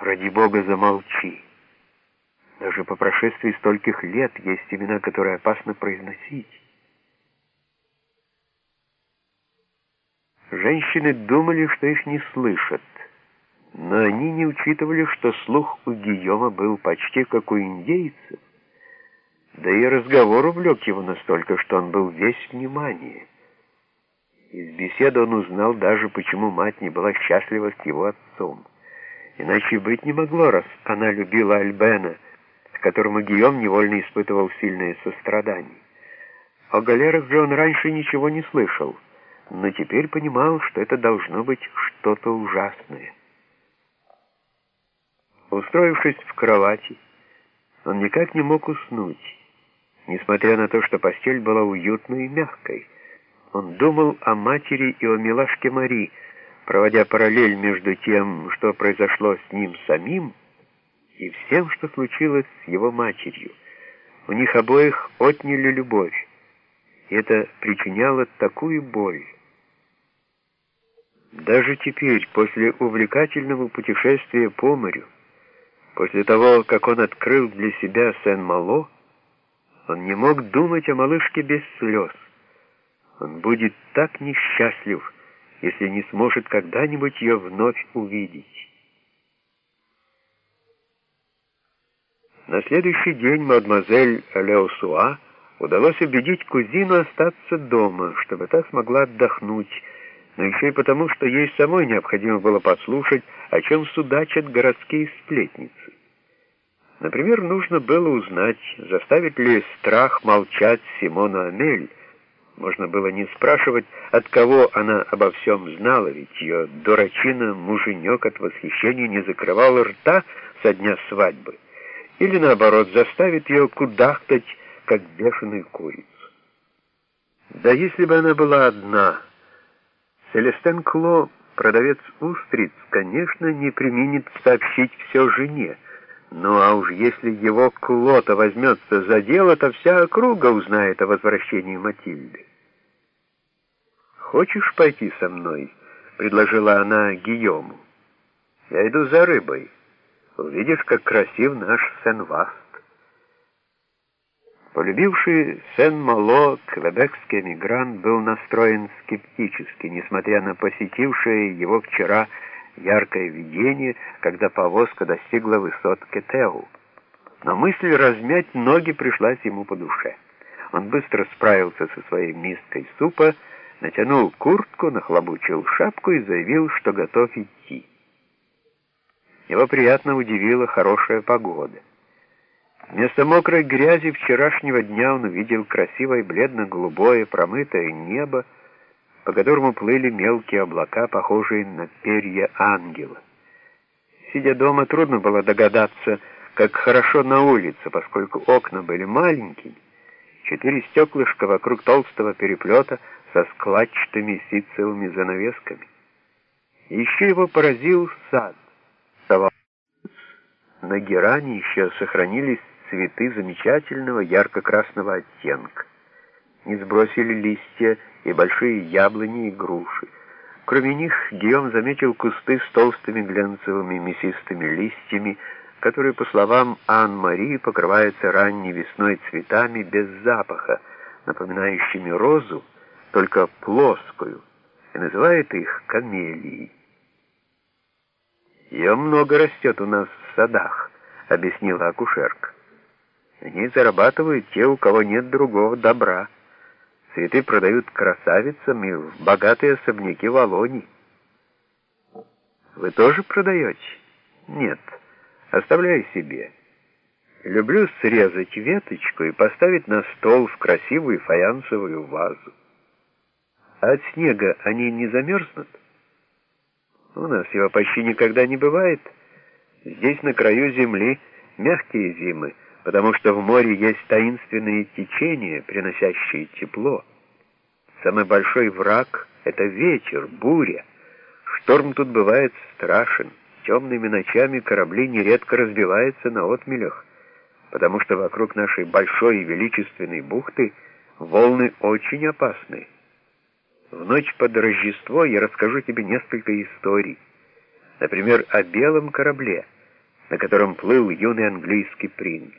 Ради Бога, замолчи. Даже по прошествии стольких лет есть имена, которые опасно произносить. Женщины думали, что их не слышат, но они не учитывали, что слух у Гийома был почти как у индейцев, да и разговор увлек его настолько, что он был весь внимание. Из беседы он узнал даже, почему мать не была счастлива с его отцом. Иначе быть не могло, раз она любила Альбена, к которому Гийом невольно испытывал сильное сострадание. О галерах же он раньше ничего не слышал, но теперь понимал, что это должно быть что-то ужасное. Устроившись в кровати, он никак не мог уснуть, несмотря на то, что постель была уютной и мягкой. Он думал о матери и о милашке Мари, проводя параллель между тем, что произошло с ним самим, и всем, что случилось с его матерью. У них обоих отняли любовь, и это причиняло такую боль. Даже теперь, после увлекательного путешествия по морю, после того, как он открыл для себя Сен-Мало, он не мог думать о малышке без слез. Он будет так несчастлив, если не сможет когда-нибудь ее вновь увидеть. На следующий день мадемуазель Леосуа удалось убедить кузину остаться дома, чтобы та смогла отдохнуть, но еще и потому, что ей самой необходимо было послушать, о чем судачат городские сплетницы. Например, нужно было узнать, заставит ли страх молчать Симона Амель, можно было не спрашивать, от кого она обо всем знала, ведь ее дурачина-муженек от восхищения не закрывал рта со дня свадьбы. Или, наоборот, заставит ее кудахтать, как бешеную курицу. Да если бы она была одна, Селестен Кло, продавец устриц, конечно, не применит сообщить все жене, ну а уж если его Клота возьмется за дело, то вся округа узнает о возвращении Матильды. «Хочешь пойти со мной?» — предложила она Гийому. «Я иду за рыбой. Увидишь, как красив наш Сен-Васт». Полюбивший Сен-Мало, квебекский эмигрант был настроен скептически, несмотря на посетившее его вчера яркое видение, когда повозка достигла высот Кетеу. Но мысль размять ноги пришлась ему по душе. Он быстро справился со своей миской супа, натянул куртку, нахлобучил шапку и заявил, что готов идти. Его приятно удивила хорошая погода. Вместо мокрой грязи вчерашнего дня он увидел красивое бледно-голубое промытое небо, по которому плыли мелкие облака, похожие на перья ангела. Сидя дома, трудно было догадаться, как хорошо на улице, поскольку окна были маленькими, четыре стеклышка вокруг толстого переплета со складчатыми ситцевыми занавесками. Еще его поразил сад. На геране еще сохранились цветы замечательного ярко-красного оттенка. Не сбросили листья и большие яблони и груши. Кроме них Гийом заметил кусты с толстыми глянцевыми мясистыми листьями, которые, по словам Ан-Марии, покрываются ранней весной цветами без запаха, напоминающими розу, только плоскую, и называет их камелией. «Ее много растет у нас в садах», — объяснила акушерка. «Они зарабатывают те, у кого нет другого добра». Цветы продают красавицам и в богатые особняки Волони. Вы тоже продаете? Нет, оставляю себе. Люблю срезать веточку и поставить на стол в красивую фаянсовую вазу. А от снега они не замерзнут? У нас его почти никогда не бывает. Здесь, на краю земли, мягкие зимы — потому что в море есть таинственные течения, приносящие тепло. Самый большой враг — это ветер, буря. Шторм тут бывает страшен. Темными ночами корабли нередко разбиваются на отмелях, потому что вокруг нашей большой и величественной бухты волны очень опасны. В ночь под Рождество я расскажу тебе несколько историй. Например, о белом корабле — на котором плыл юный английский принц.